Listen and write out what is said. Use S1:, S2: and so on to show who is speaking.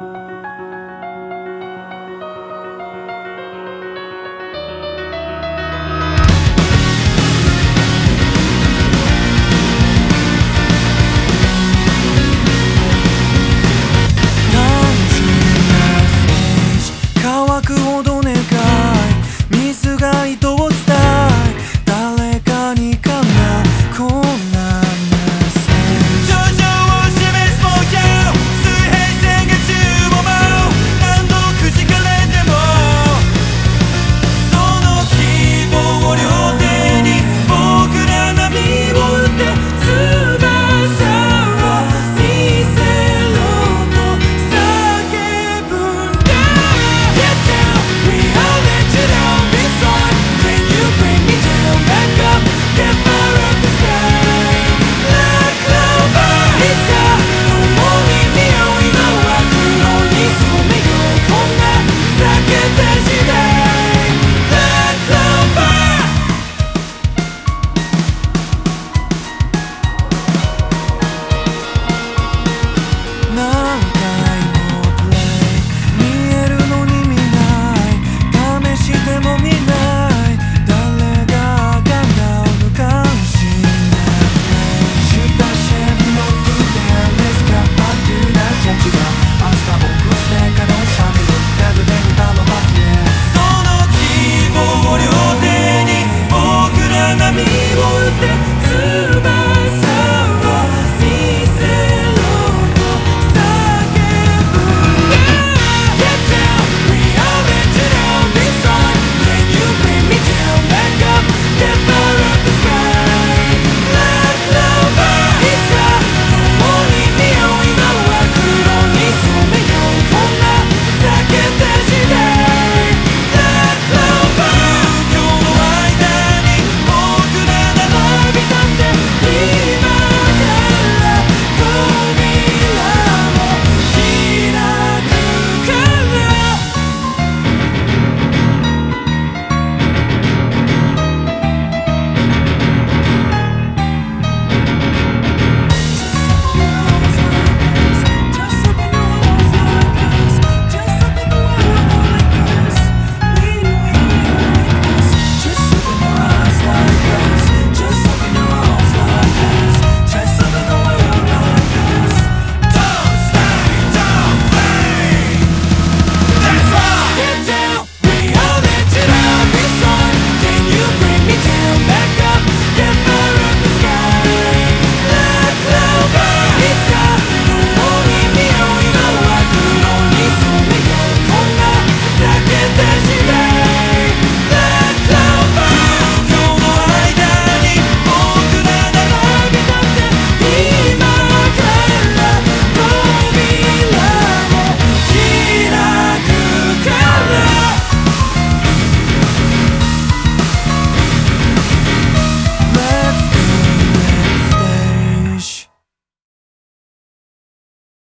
S1: Bye. amigo, te